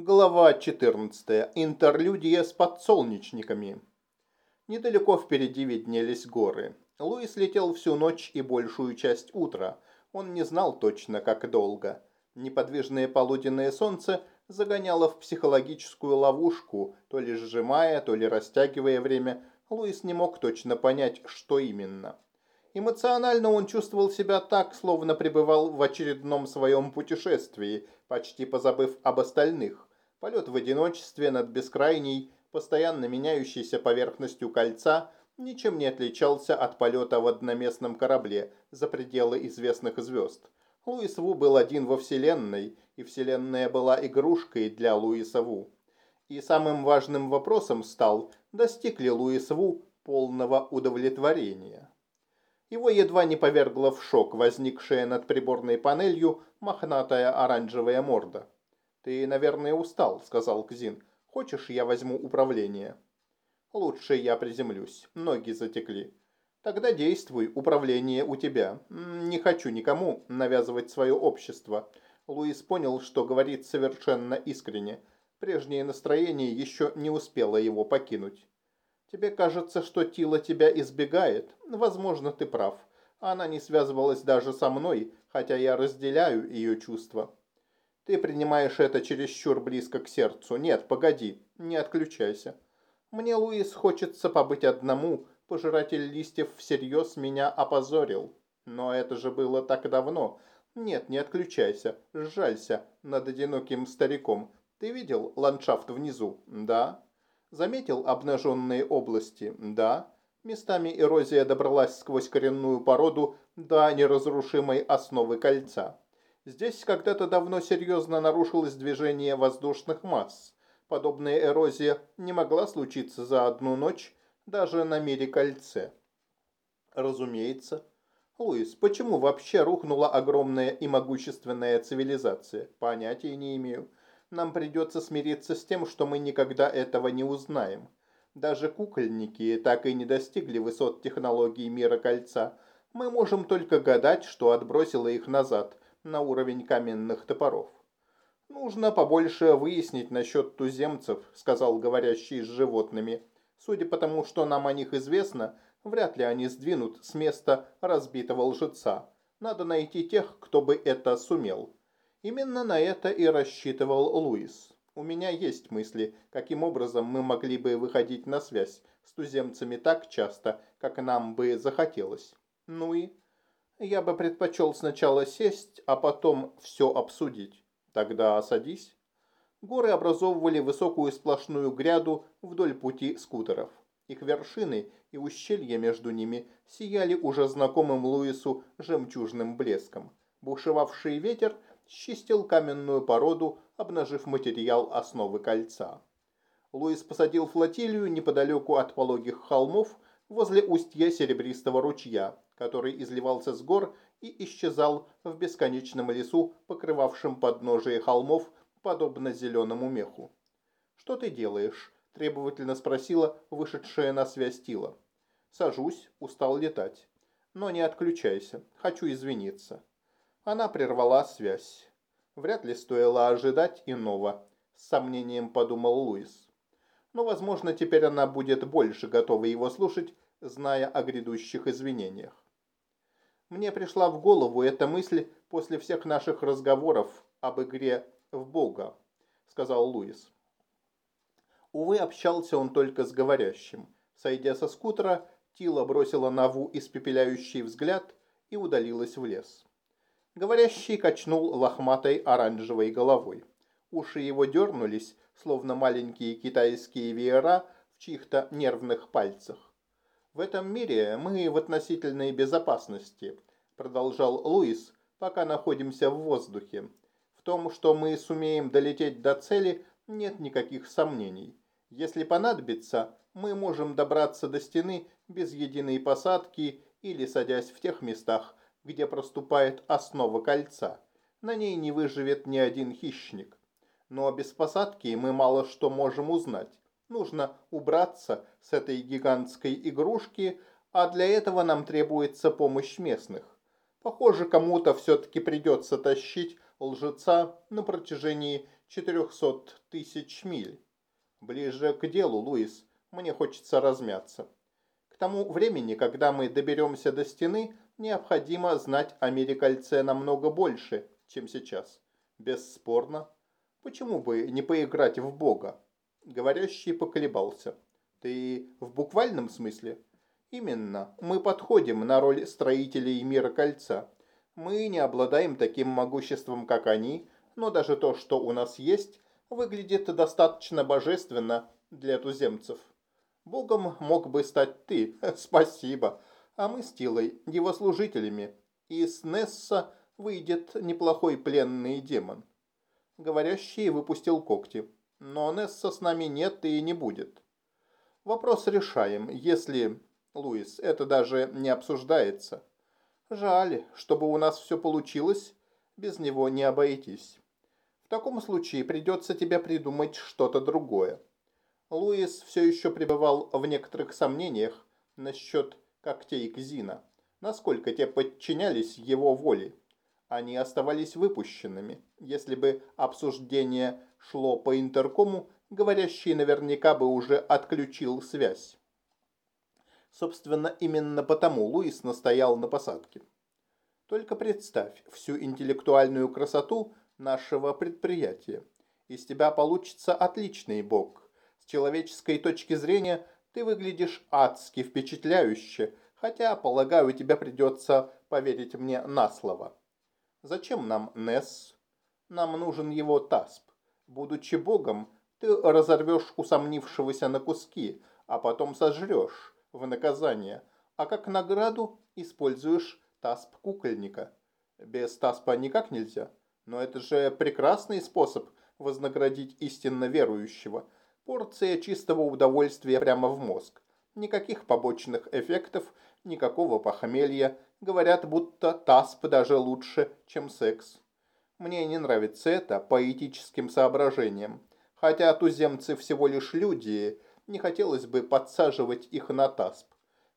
Глава 14. Интерлюдия с подсолнечниками. Недалеко впереди виднелись горы. Луис летел всю ночь и большую часть утра. Он не знал точно, как долго. Неподвижное полуденное солнце загоняло в психологическую ловушку, то ли сжимая, то ли растягивая время. Луис не мог точно понять, что именно. Эмоционально он чувствовал себя так, словно пребывал в очередном своем путешествии, почти позабыв об остальных. Полет в одиночестве над бескрайней, постоянно меняющейся поверхностью кольца ничем не отличался от полета в одноместном корабле за пределы известных звезд. Луис Ву был один во Вселенной, и Вселенная была игрушкой для Луиса Ву. И самым важным вопросом стал, достиг ли Луис Ву полного удовлетворения. Его едва не повергло в шок возникшая над приборной панелью мохнатая оранжевая морда. «Ты, наверное, устал», — сказал Кзин. «Хочешь, я возьму управление?» «Лучше я приземлюсь. Ноги затекли». «Тогда действуй, управление у тебя. Не хочу никому навязывать свое общество». Луис понял, что говорит совершенно искренне. Прежнее настроение еще не успело его покинуть. «Тебе кажется, что Тила тебя избегает? Возможно, ты прав. Она не связывалась даже со мной, хотя я разделяю ее чувства. Ты принимаешь это чересчур близко к сердцу. Нет, погоди, не отключайся. Мне, Луис, хочется побыть одному. Пожиратель листьев всерьез меня опозорил. Но это же было так давно. Нет, не отключайся. Сжалься над одиноким стариком. Ты видел ландшафт внизу? Да. Заметил обнаженные области? Да. Местами эрозия добралась сквозь коренную породу до неразрушимой основы кольца. Здесь когда-то давно серьезно нарушилось движение воздушных масс. Подобная эрозия не могла случиться за одну ночь даже на мире кольце. Разумеется. Луис, почему вообще рухнула огромная и могущественная цивилизация? Понятия не имею. Нам придется смириться с тем, что мы никогда этого не узнаем. Даже кукольники так и не достигли высот технологий мира кольца. Мы можем только гадать, что отбросило их назад – на уровень каменных топоров. «Нужно побольше выяснить насчет туземцев», — сказал говорящий с животными. «Судя по тому, что нам о них известно, вряд ли они сдвинут с места разбитого лжеца. Надо найти тех, кто бы это сумел». Именно на это и рассчитывал Луис. У меня есть мысли, каким образом мы могли бы выходить на связь с туземцами так часто, как нам бы захотелось. Ну и я бы предпочел сначала сесть, а потом все обсудить. Тогда садись. Горы образовывали высокую сплошную гряду вдоль пути скутеров. Их вершины и ущелья между ними сияли уже знакомым Луису жемчужным блеском. Бушевавший ветер счистил каменную породу, обнажив материал основы кольца. Луис посадил флотилию неподалеку от пологих холмов возле устья серебристого ручья, который изливался с гор и исчезал в бесконечном лесу, покрывавшем подножие холмов, подобно зеленому меху. «Что ты делаешь?» – требовательно спросила вышедшая на связь Тила. «Сажусь, устал летать. Но не отключайся, хочу извиниться». Она прервала связь. Вряд ли стоило ожидать иного, с сомнением подумал Луис. Но, возможно, теперь она будет больше готова его слушать, зная о грядущих извинениях. Мне пришла в голову эта мысль после всех наших разговоров об игре в Бога, сказал Луис. Увы, общался он только с говорящим. Сойдя со скутера, Тила бросила Наву испепеляющий взгляд и удалилась в лес. Говорящий качнул лохматой оранжевой головой. Уши его дернулись, словно маленькие китайские веера в чьих-то нервных пальцах. В этом мире мы в относительной безопасности, продолжал Луис, пока находимся в воздухе. В том, что мы сумеем долететь до цели, нет никаких сомнений. Если понадобится, мы можем добраться до стены без единой посадки или садясь в тех местах, где проступает основа кольца. На ней не выживет ни один хищник. Но без посадки мы мало что можем узнать. Нужно убраться с этой гигантской игрушки, а для этого нам требуется помощь местных. Похоже, кому-то все-таки придется тащить лжеца на протяжении 400 тысяч миль. Ближе к делу, Луис, мне хочется размяться. К тому времени, когда мы доберемся до стены, необходимо знать о намного больше, чем сейчас. Бесспорно. Почему бы не поиграть в Бога? Говорящий поколебался. Ты в буквальном смысле? Именно. Мы подходим на роль строителей мира кольца. Мы не обладаем таким могуществом, как они, но даже то, что у нас есть, выглядит достаточно божественно для туземцев. Богом мог бы стать ты, спасибо, а мы с Тилой его служителями. Из Несса выйдет неплохой пленный демон. Говорящий выпустил когти. Но Несса с нами нет и не будет. Вопрос решаем, если... Луис, это даже не обсуждается. Жаль, чтобы у нас все получилось, без него не обойтись. В таком случае придется тебе придумать что-то другое. Луис все еще пребывал в некоторых сомнениях насчет когтей Кзина, насколько те подчинялись его воле. Они оставались выпущенными. Если бы обсуждение шло по интеркому, говорящий наверняка бы уже отключил связь. Собственно, именно потому Луис настоял на посадке. Только представь всю интеллектуальную красоту нашего предприятия. Из тебя получится отличный бог. С человеческой точки зрения ты выглядишь адски впечатляюще, хотя, полагаю, тебе придется поверить мне на слово. Зачем нам Несс? Нам нужен его Тасп. Будучи богом, ты разорвешь усомнившегося на куски, а потом сожрешь в наказание, а как награду используешь тасп кукольника. Без таспа никак нельзя. Но это же прекрасный способ вознаградить истинно верующего. Порция чистого удовольствия прямо в мозг. Никаких побочных эффектов, никакого похмелья. Говорят, будто тасп даже лучше, чем секс. Мне не нравится это по этическим соображениям. Хотя туземцы всего лишь люди, не хотелось бы подсаживать их на тасп.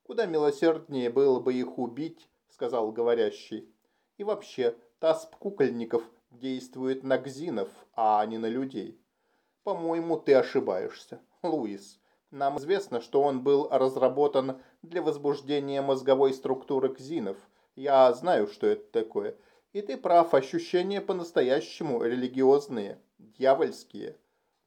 Куда милосерднее было бы их убить, сказал говорящий. И вообще, тасп кукольников действует на гзинов, а не на людей. По-моему, ты ошибаешься, Луис. Нам известно, что он был разработан для возбуждения мозговой структуры кзинов. Я знаю, что это такое. И ты прав, ощущения по-настоящему религиозные, дьявольские.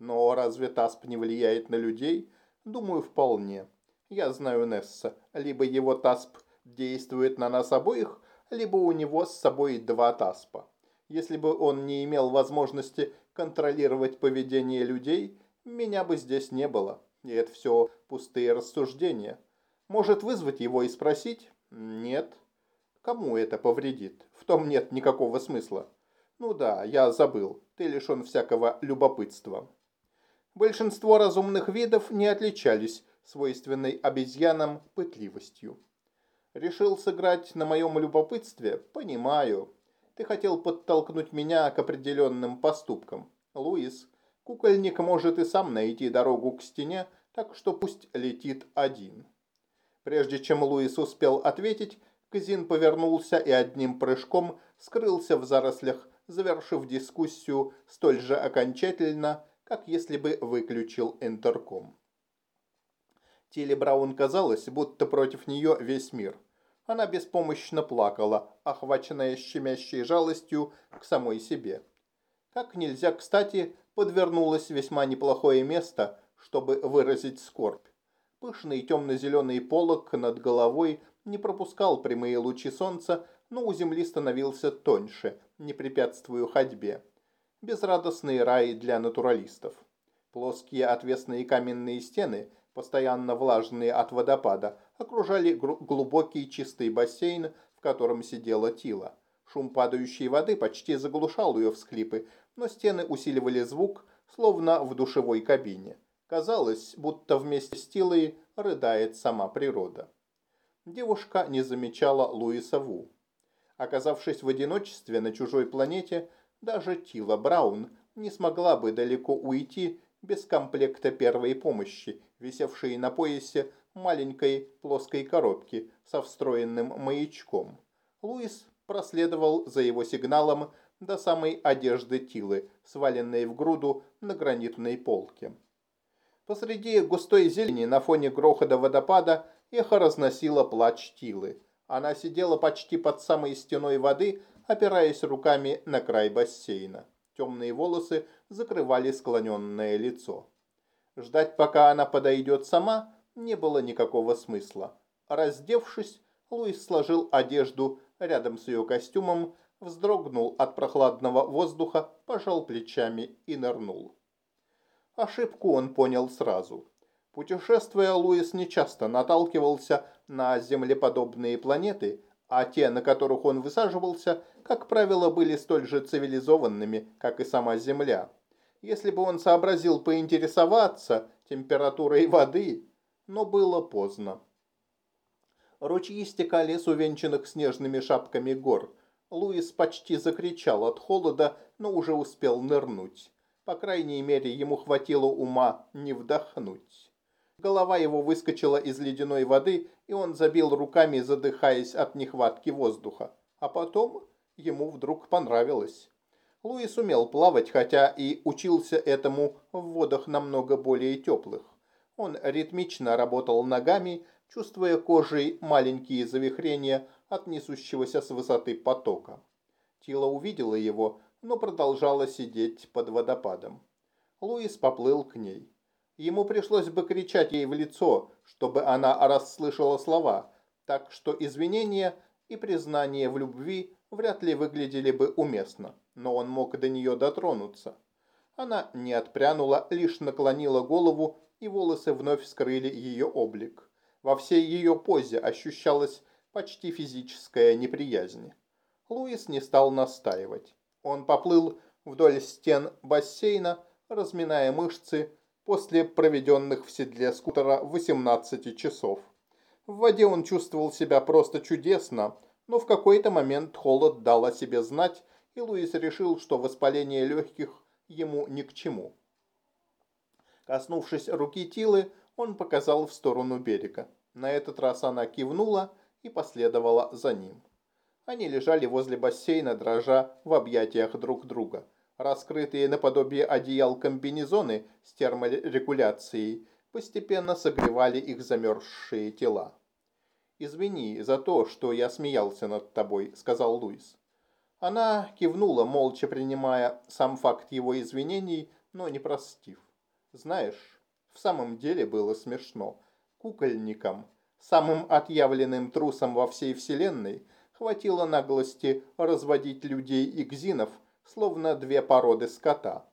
Но разве Тасп не влияет на людей? Думаю, вполне. Я знаю Несса. Либо его Тасп действует на нас обоих, либо у него с собой два Таспа. Если бы он не имел возможности контролировать поведение людей, меня бы здесь не было. И это все пустые рассуждения. Может вызвать его и спросить? Нет. Кому это повредит? В том нет никакого смысла. Ну да, я забыл. Ты лишен всякого любопытства. Большинство разумных видов не отличались свойственной обезьянам пытливостью. Решил сыграть на моем любопытстве? Понимаю. Ты хотел подтолкнуть меня к определенным поступкам. Луис, кукольник может и сам найти дорогу к стене, так что пусть летит один. Прежде чем Луис успел ответить, Казин повернулся и одним прыжком скрылся в зарослях, завершив дискуссию столь же окончательно, как если бы выключил интерком. Тилли Браун казалось, будто против нее весь мир. Она беспомощно плакала, охваченная щемящей жалостью к самой себе. Как нельзя кстати подвернулось весьма неплохое место, чтобы выразить скорбь. Пышный темно-зеленый полог над головой не пропускал прямые лучи солнца, но у земли становился тоньше, не препятствуя ходьбе. Безрадостный рай для натуралистов. Плоские отвесные каменные стены, постоянно влажные от водопада, окружали глубокий чистый бассейн, в котором сидела Тила. Шум падающей воды почти заглушал ее всхлипы, но стены усиливали звук, словно в душевой кабине. Казалось, будто вместе с Тилой рыдает сама природа. Девушка не замечала Луиса Ву. Оказавшись в одиночестве на чужой планете, даже Тила Браун не смогла бы далеко уйти без комплекта первой помощи, висевшей на поясе маленькой плоской коробки со встроенным маячком. Луис проследовал за его сигналом до самой одежды Тилы, сваленной в груду на гранитной полке. Посреди густой зелени на фоне грохота водопада эхо разносило плач Тилы. Она сидела почти под самой стеной воды, опираясь руками на край бассейна. Темные волосы закрывали склоненное лицо. Ждать, пока она подойдет сама, не было никакого смысла. Раздевшись, Луис сложил одежду рядом с ее костюмом, вздрогнул от прохладного воздуха, пожал плечами и нырнул. Ошибку он понял сразу. Путешествуя, Луис нечасто наталкивался на землеподобные планеты, а те, на которых он высаживался, как правило, были столь же цивилизованными, как и сама Земля. Если бы он сообразил поинтересоваться температурой воды, но было поздно. Ручьи стекали с увенчанных снежными шапками гор. Луис почти закричал от холода, но уже успел нырнуть. По крайней мере, ему хватило ума не вдохнуть. Голова его выскочила из ледяной воды, и он забил руками, задыхаясь от нехватки воздуха. А потом ему вдруг понравилось. Луис умел плавать, хотя и учился этому в водах намного более теплых. Он ритмично работал ногами, чувствуя кожей маленькие завихрения от несущегося с высоты потока. Тила увидела его, но продолжала сидеть под водопадом. Луис поплыл к ней. Ему пришлось бы кричать ей в лицо, чтобы она расслышала слова, так что извинения и признание в любви вряд ли выглядели бы уместно, но он мог до нее дотронуться. Она не отпрянула, лишь наклонила голову, и волосы вновь скрыли ее облик. Во всей ее позе ощущалась почти физическая неприязнь. Луис не стал настаивать. Он поплыл вдоль стен бассейна, разминая мышцы, после проведенных в седле скутера 18 часов. В воде он чувствовал себя просто чудесно, но в какой-то момент холод дал о себе знать, и Луис решил, что воспаление легких ему ни к чему. Коснувшись руки Тилы, он показал в сторону берега. На этот раз она кивнула и последовала за ним. Они лежали возле бассейна, дрожа в объятиях друг друга. Раскрытые наподобие одеял комбинезоны с терморегуляцией постепенно согревали их замерзшие тела. «Извини за то, что я смеялся над тобой», — сказал Луис. Она кивнула, молча принимая сам факт его извинений, но не простив. «Знаешь, в самом деле было смешно. Кукольникам, самым отъявленным трусом во всей вселенной, хватило наглости разводить людей и гзинов, словно две породы скота.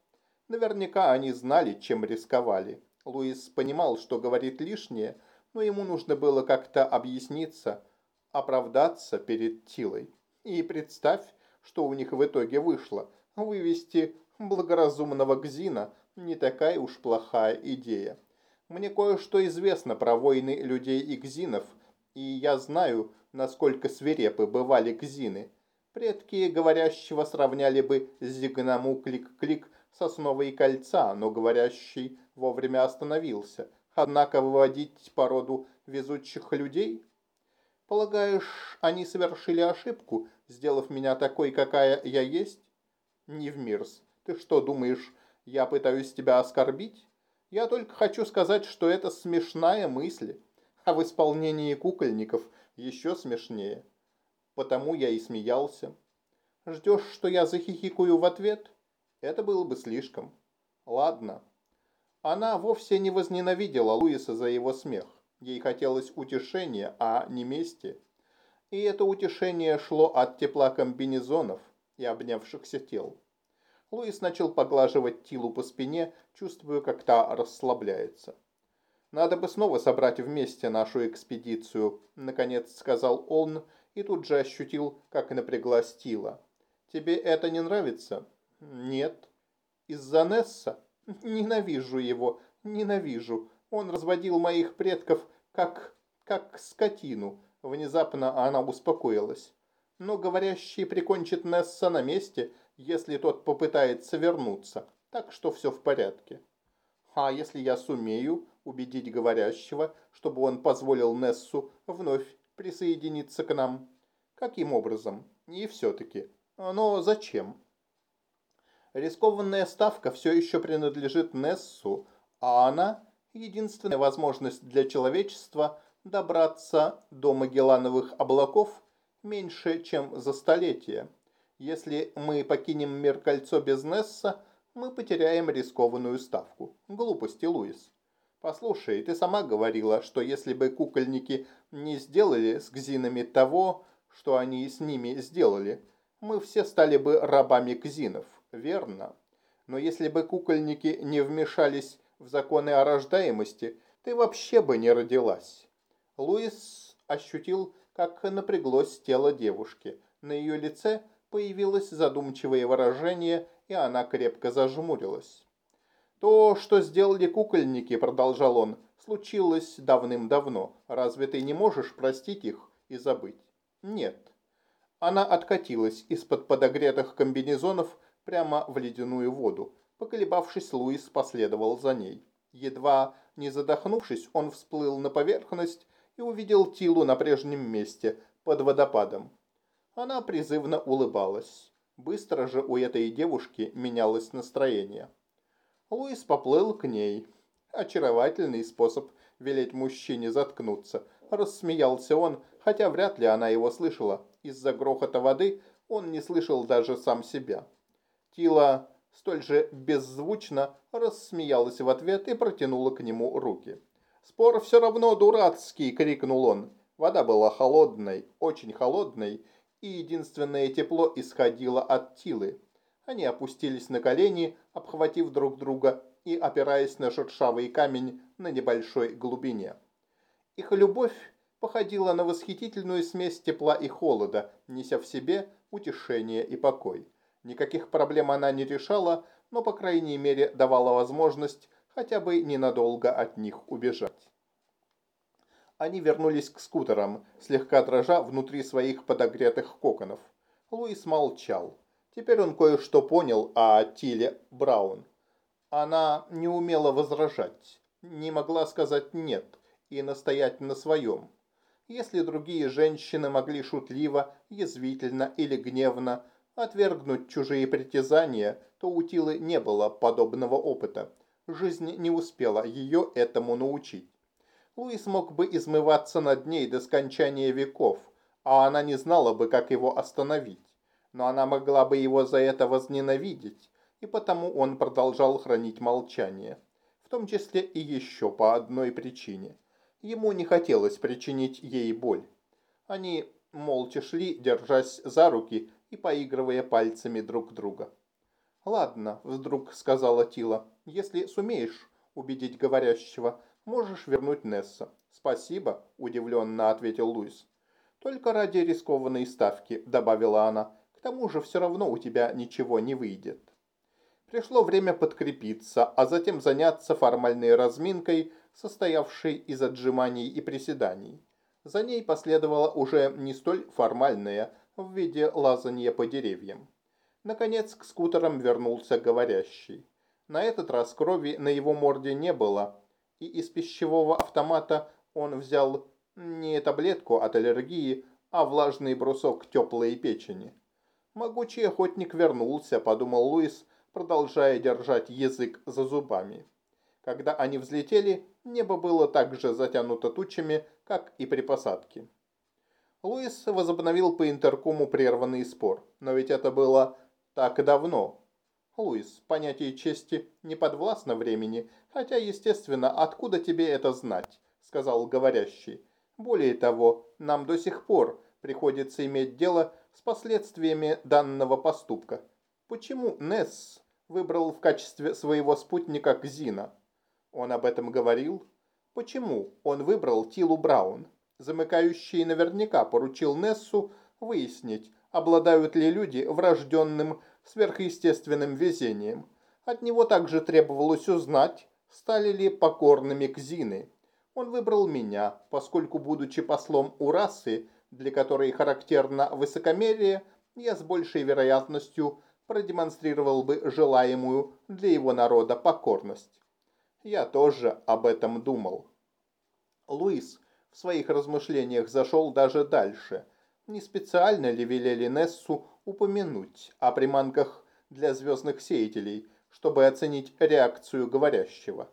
Наверняка они знали, чем рисковали. Луис понимал, что говорит лишнее, но ему нужно было как-то объясниться, оправдаться перед Тилой. И представь, что у них в итоге вышло. Вывести благоразумного Гзина не такая уж плохая идея. Мне кое-что известно про войны людей и Гзинов, и я знаю, насколько свирепы бывали Гзины. Предки говорящего сравняли бы Зигнаму клик-клик с основой кольца, но говорящий вовремя остановился – Однако выводить породу везучих людей? Полагаешь, они совершили ошибку, сделав меня такой, какая я есть? Не в мирс. Ты что, думаешь, я пытаюсь тебя оскорбить? Я только хочу сказать, что это смешная мысль, а в исполнении кукольников еще смешнее. Потому я и смеялся. Ждешь, что я захихикаю в ответ? Это было бы слишком. Ладно. Она вовсе не возненавидела Луиса за его смех. Ей хотелось утешения, а не мести. И это утешение шло от тепла комбинезонов и обнявшихся тел. Луис начал поглаживать Тилу по спине, чувствуя, как та расслабляется. «Надо бы снова собрать вместе нашу экспедицию», — наконец сказал он, и тут же ощутил, как напряглась Тила. «Тебе это не нравится?» «Нет». «Из-за Несса?» Ненавижу его, ненавижу. Он разводил моих предков как... как скотину. Внезапно она успокоилась. Но говорящий прикончит Несса на месте, если тот попытается вернуться. Так что все в порядке. А если я сумею убедить говорящего, чтобы он позволил Нессу вновь присоединиться к нам? Каким образом? И все-таки. Но зачем? Рискованная ставка все еще принадлежит Нессу, а она – единственная возможность для человечества добраться до Магеллановых облаков меньше, чем за столетие. Если мы покинем мир кольцо без Несса, мы потеряем рискованную ставку. Глупости, Луис. Послушай, ты сама говорила, что если бы кукольники не сделали с гзинами того, что они с ними сделали, мы все стали бы рабами кзинов, верно? Но если бы кукольники не вмешались в законы о рождаемости, ты вообще бы не родилась. Луис ощутил, как напряглось тело девушки. На ее лице появилось задумчивое выражение, и она крепко зажмурилась. «То, что сделали кукольники», — продолжал он, — «случилось давным-давно. Разве ты не можешь простить их и забыть?» «Нет». Она откатилась из-под подогретых комбинезонов прямо в ледяную воду. Поколебавшись, Луис последовал за ней. Едва не задохнувшись, он всплыл на поверхность и увидел Тилу на прежнем месте, под водопадом. Она призывно улыбалась. Быстро же у этой девушки менялось настроение. Луис поплыл к ней. Очаровательный способ велеть мужчине заткнуться. Рассмеялся он, хотя вряд ли она его слышала. Из-за грохота воды он не слышал даже сам себя. Тила столь же беззвучно рассмеялась в ответ и протянула к нему руки. «Спор все равно дурацкий!» — крикнул он. Вода была холодной, очень холодной, и единственное тепло исходило от Тилы. Они опустились на колени, обхватив друг друга и опираясь на шершавый камень на небольшой глубине. Их любовь походила на восхитительную смесь тепла и холода, неся в себе утешение и покой. Никаких проблем она не решала, но, по крайней мере, давала возможность хотя бы ненадолго от них убежать. Они вернулись к скутерам, слегка дрожа внутри своих подогретых коконов. Луис молчал. Теперь он кое-что понял о Тиле Браун. Она не умела возражать, не могла сказать «нет» и настоять на своем. Если другие женщины могли шутливо, язвительно или гневно отвергнуть чужие притязания, то у Тилы не было подобного опыта. Жизнь не успела ее этому научить. Луис мог бы измываться над ней до скончания веков, а она не знала бы, как его остановить но она могла бы его за это возненавидеть, и потому он продолжал хранить молчание, в том числе и еще по одной причине. Ему не хотелось причинить ей боль. Они молча шли, держась за руки и поигрывая пальцами друг друга. «Ладно», — вдруг сказала Тила, — «если сумеешь убедить говорящего, можешь вернуть Несса». «Спасибо», — удивленно ответил Луис. «Только ради рискованной ставки», — добавила она. Тому же все равно у тебя ничего не выйдет. Пришло время подкрепиться, а затем заняться формальной разминкой, состоявшей из отжиманий и приседаний. За ней последовала уже не столь формальная, в виде лазанья по деревьям. Наконец к скутерам вернулся говорящий. На этот раз крови на его морде не было, и из пищевого автомата он взял не таблетку от аллергии, а влажный брусок теплой печени. Могучий охотник вернулся, подумал Луис, продолжая держать язык за зубами. Когда они взлетели, небо было так же затянуто тучами, как и при посадке. Луис возобновил по интеркому прерванный спор. Но ведь это было так давно. Луис, понятие чести не подвластно времени, хотя, естественно, откуда тебе это знать, сказал говорящий. Более того, нам до сих пор приходится иметь дело с последствиями данного поступка. Почему Несс выбрал в качестве своего спутника Кзина? Он об этом говорил? Почему он выбрал Тилу Браун? Замыкающий наверняка поручил Нессу выяснить, обладают ли люди врожденным сверхъестественным везением. От него также требовалось узнать, стали ли покорными Кзины. Он выбрал меня, поскольку, будучи послом у расы, для которой характерно высокомерие, я с большей вероятностью продемонстрировал бы желаемую для его народа покорность. Я тоже об этом думал. Луис в своих размышлениях зашел даже дальше. Не специально ли велели Нессу упомянуть о приманках для звездных сеятелей, чтобы оценить реакцию говорящего.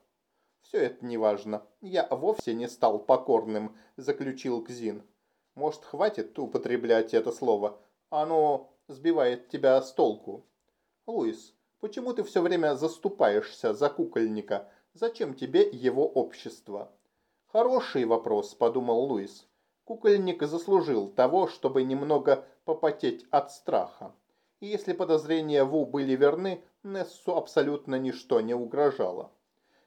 «Все это неважно. Я вовсе не стал покорным», – заключил Кзин. «Может, хватит употреблять это слово? Оно сбивает тебя с толку». «Луис, почему ты все время заступаешься за кукольника? Зачем тебе его общество?» «Хороший вопрос», – подумал Луис. Кукольник заслужил того, чтобы немного попотеть от страха. И если подозрения Ву были верны, Нессу абсолютно ничто не угрожало.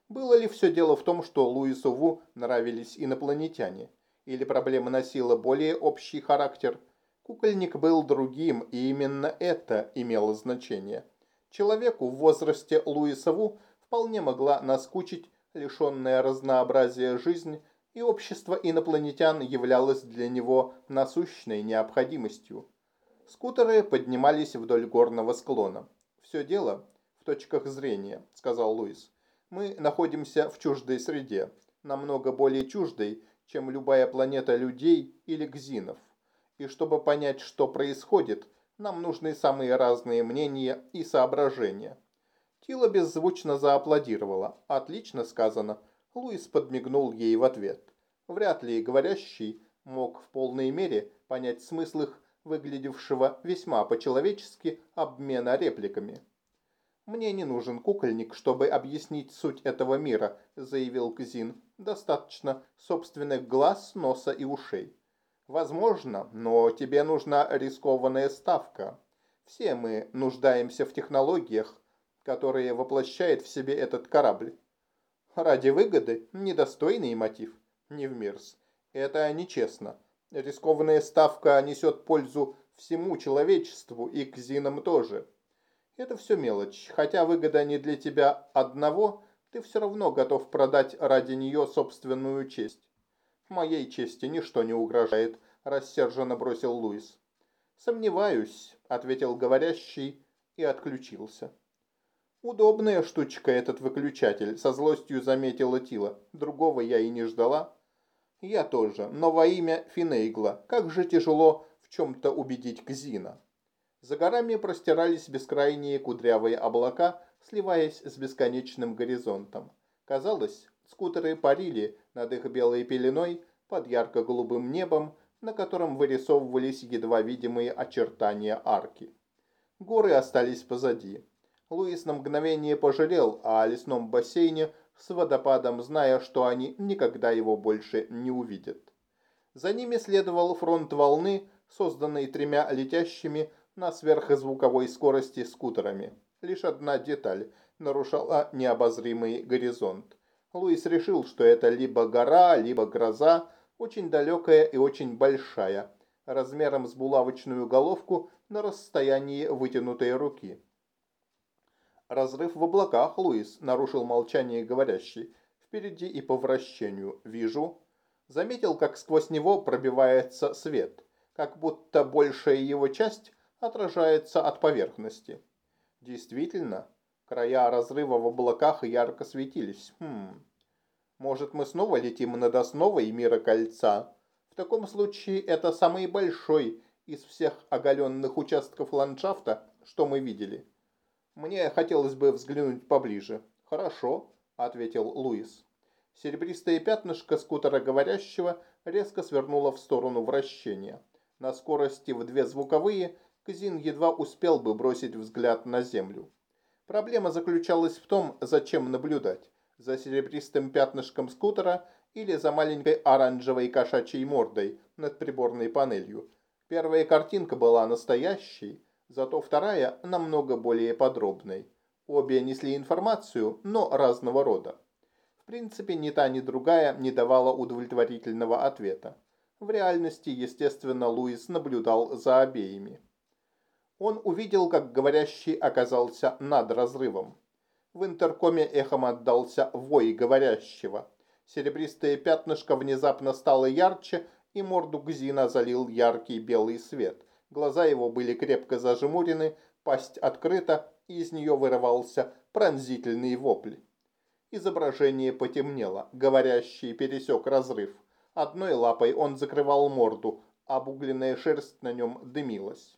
Было ли все дело в том, что Луису Ву нравились инопланетяне? Или проблема носила более общий характер? Кукольник был другим, и именно это имело значение. Человеку в возрасте Луиса Ву вполне могла наскучить лишенная разнообразия жизнь, и общество инопланетян являлось для него насущной необходимостью. Скутеры поднимались вдоль горного склона. «Все дело в точках зрения», — сказал Луис. «Мы находимся в чуждой среде, намного более чуждой, чем любая планета людей или гзинов. И чтобы понять, что происходит, нам нужны самые разные мнения и соображения». Тила беззвучно зааплодировала. «Отлично сказано. Луис подмигнул ей в ответ. Вряд ли говорящий мог в полной мере понять смысл их выглядевшего весьма по-человечески обмена репликами. «Мне не нужен кукольник, чтобы объяснить суть этого мира», – заявил Кзин. «Достаточно собственных глаз, носа и ушей». «Возможно, но тебе нужна рискованная ставка. Все мы нуждаемся в технологиях, которые воплощает в себе этот корабль. Ради выгоды недостойный мотив. Не в мирс. Это нечестно. Рискованная ставка несет пользу всему человечеству и к Зинам тоже. Это все мелочь. Хотя выгода не для тебя одного, ты все равно готов продать ради нее собственную честь. Моей чести ничто не угрожает, рассерженно бросил Луис. Сомневаюсь, ответил говорящий и отключился. «Удобная штучка этот выключатель», – со злостью заметила Тила. «Другого я и не ждала». «Я тоже, но во имя Финейгла. Как же тяжело в чем-то убедить Кзина». За горами простирались бескрайние кудрявые облака, сливаясь с бесконечным горизонтом. Казалось, скутеры парили над их белой пеленой под ярко-голубым небом, на котором вырисовывались едва видимые очертания арки. Горы остались позади. Луис на мгновение пожалел о лесном бассейне с водопадом, зная, что они никогда его больше не увидят. За ними следовал фронт волны, созданный тремя летящими на сверхзвуковой скорости скутерами. Лишь одна деталь нарушала необозримый горизонт. Луис решил, что это либо гора, либо гроза, очень далекая и очень большая, размером с булавочную головку на расстоянии вытянутой руки. «Разрыв в облаках, Луис», – нарушил молчание говорящий. «Впереди и по вращению. Вижу». Заметил, как сквозь него пробивается свет, как будто большая его часть отражается от поверхности. Действительно, края разрыва в облаках ярко светились. Хм. Может, мы снова летим над основой мира кольца? В таком случае это самый большой из всех оголенных участков ландшафта, что мы видели. Мне хотелось бы взглянуть поближе. Хорошо, ответил Луис. Серебристое пятнышко скутера говорящего резко свернуло в сторону вращения. На скорости в две звуковые Казин едва успел бы бросить взгляд на землю. Проблема заключалась в том, зачем наблюдать. За серебристым пятнышком скутера или за маленькой оранжевой кошачьей мордой над приборной панелью. Первая картинка была настоящей, зато вторая намного более подробной. Обе несли информацию, но разного рода. В принципе, ни та, ни другая не давала удовлетворительного ответа. В реальности, естественно, Луис наблюдал за обеими. Он увидел, как говорящий оказался над разрывом. В интеркоме эхом отдался вой говорящего. Серебристое пятнышко внезапно стало ярче, и морду Гзина залил яркий белый свет – Глаза его были крепко зажмурены, пасть открыта, и из нее вырывался пронзительный вопль. Изображение потемнело, говорящий пересек разрыв. Одной лапой он закрывал морду, обугленная шерсть на нем дымилась.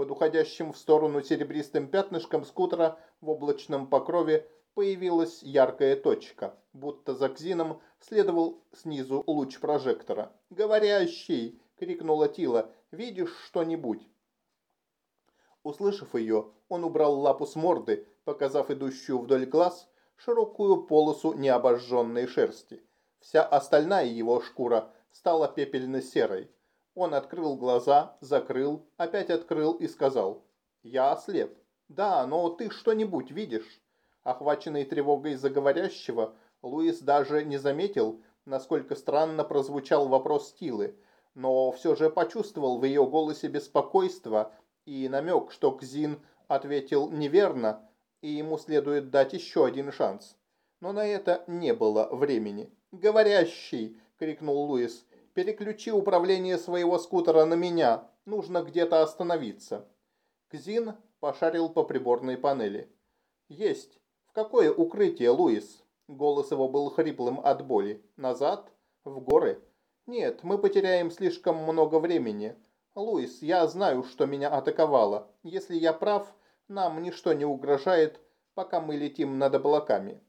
Под уходящим в сторону серебристым пятнышком скутера в облачном покрове появилась яркая точка, будто за Кзином следовал снизу луч прожектора. «Говорящий!» — крикнула Тила. «Видишь что-нибудь?» Услышав ее, он убрал лапу с морды, показав идущую вдоль глаз широкую полосу необожженной шерсти. Вся остальная его шкура стала пепельно-серой. Он открыл глаза, закрыл, опять открыл и сказал «Я ослеп». «Да, но ты что-нибудь видишь?» Охваченный тревогой заговорящего, Луис даже не заметил, насколько странно прозвучал вопрос Тилы, но все же почувствовал в ее голосе беспокойство и намек, что Кзин ответил неверно, и ему следует дать еще один шанс. Но на это не было времени. «Говорящий!» — крикнул Луис. «Переключи управление своего скутера на меня. Нужно где-то остановиться». Кзин пошарил по приборной панели. «Есть. В какое укрытие, Луис?» Голос его был хриплым от боли. «Назад? В горы?» «Нет, мы потеряем слишком много времени. Луис, я знаю, что меня атаковало. Если я прав, нам ничто не угрожает, пока мы летим над облаками.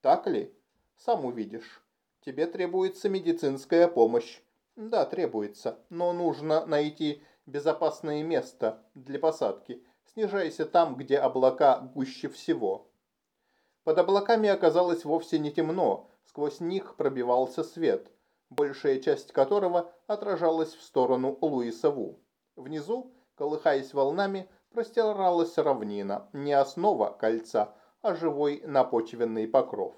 Так ли? Сам увидишь. Тебе требуется медицинская помощь. Да, требуется, но нужно найти безопасное место для посадки. Снижайся там, где облака гуще всего. Под облаками оказалось вовсе не темно, сквозь них пробивался свет, большая часть которого отражалась в сторону Луиса Ву. Внизу, колыхаясь волнами, простиралась равнина, не основа кольца, а живой напочвенный покров.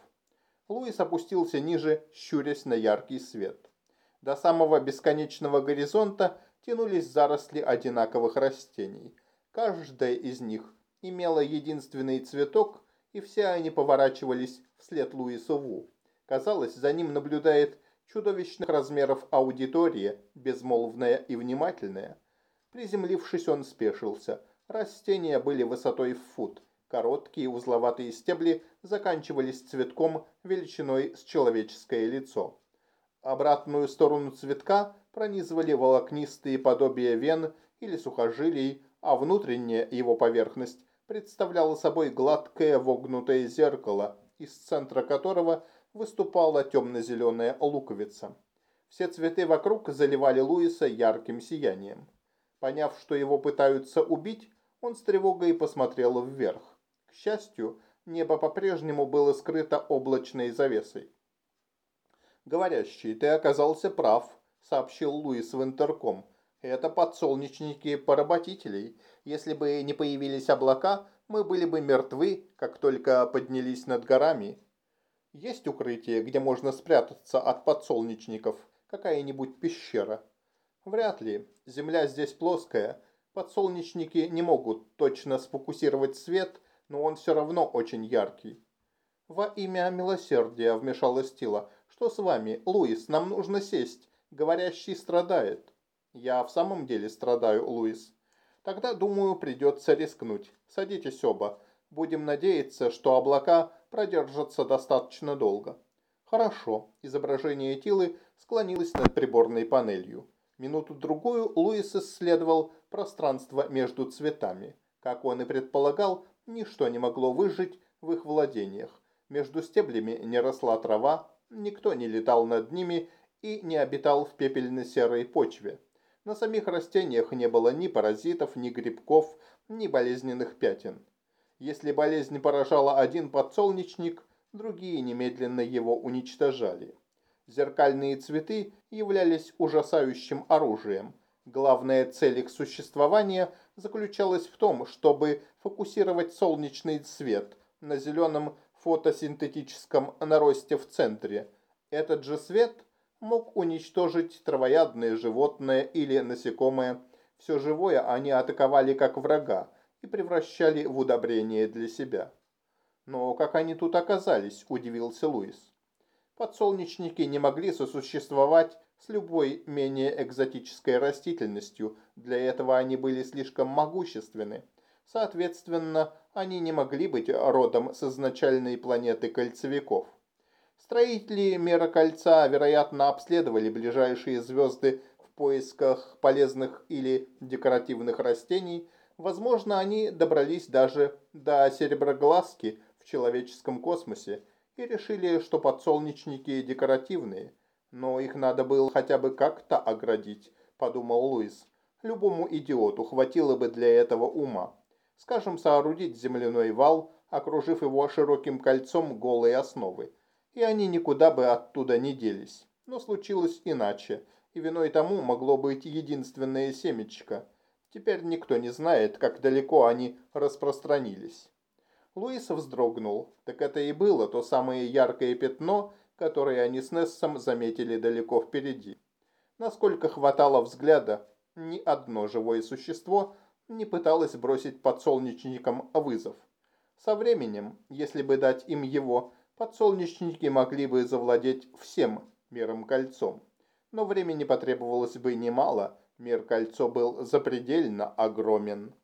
Луис опустился ниже, щурясь на яркий свет. До самого бесконечного горизонта тянулись заросли одинаковых растений. Каждая из них имела единственный цветок, и все они поворачивались вслед Луису Ву. Казалось, за ним наблюдает чудовищных размеров аудитория, безмолвная и внимательная. Приземлившись, он спешился. Растения были высотой в фут. Короткие узловатые стебли заканчивались цветком величиной с человеческое лицо. Обратную сторону цветка пронизывали волокнистые подобия вен или сухожилий, а внутренняя его поверхность представляла собой гладкое вогнутое зеркало, из центра которого выступала темно-зеленая луковица. Все цветы вокруг заливали Луиса ярким сиянием. Поняв, что его пытаются убить, он с тревогой посмотрел вверх. К счастью, небо по-прежнему было скрыто облачной завесой. «Говорящий, ты оказался прав», — сообщил Луис в интерком. «Это подсолнечники поработителей. Если бы не появились облака, мы были бы мертвы, как только поднялись над горами. Есть укрытие, где можно спрятаться от подсолнечников, какая-нибудь пещера?» «Вряд ли. Земля здесь плоская. Подсолнечники не могут точно сфокусировать свет, но он все равно очень яркий. «Во имя милосердия», — вмешалась Тила. «Что с вами, Луис? Нам нужно сесть. Говорящий страдает». «Я в самом деле страдаю, Луис». «Тогда, думаю, придется рискнуть. Садитесь оба. Будем надеяться, что облака продержатся достаточно долго». «Хорошо». Изображение Тилы склонилось над приборной панелью. Минуту-другую Луис исследовал пространство между цветами. Как он и предполагал, ничто не могло выжить в их владениях. Между стеблями не росла трава, никто не летал над ними и не обитал в пепельно-серой почве. На самих растениях не было ни паразитов, ни грибков, ни болезненных пятен. Если болезнь поражала один подсолнечник, другие немедленно его уничтожали. Зеркальные цветы являлись ужасающим оружием. Главная цель их существования заключалась в том, чтобы фокусировать солнечный свет на зеленом фотосинтетическом наросте в центре. Этот же свет мог уничтожить травоядное животное или насекомое. Все живое они атаковали как врага и превращали в удобрение для себя. «Но как они тут оказались?» – удивился Луис. Подсолнечники не могли сосуществовать с любой менее экзотической растительностью, для этого они были слишком могущественны. Соответственно, они не могли быть родом с изначальной планеты кольцевиков. Строители мира кольца, вероятно, обследовали ближайшие звезды в поисках полезных или декоративных растений, Возможно, они добрались даже до сереброглазки в человеческом космосе и решили, что подсолнечники декоративные. Но их надо было хотя бы как-то оградить, подумал Луис. Любому идиоту хватило бы для этого ума. Скажем, соорудить земляной вал, окружив его широким кольцом голой основы. И они никуда бы оттуда не делись. Но случилось иначе, и виной тому могло быть единственное семечко – Теперь никто не знает, как далеко они распространились. Луис вздрогнул. Так это и было то самое яркое пятно, которое они с Нессом заметили далеко впереди. Насколько хватало взгляда, ни одно живое существо не пыталось бросить подсолнечникам вызов. Со временем, если бы дать им его, подсолнечники могли бы завладеть всем миром кольцом. Но времени потребовалось бы немало, Мир кольцо был запредельно огромен.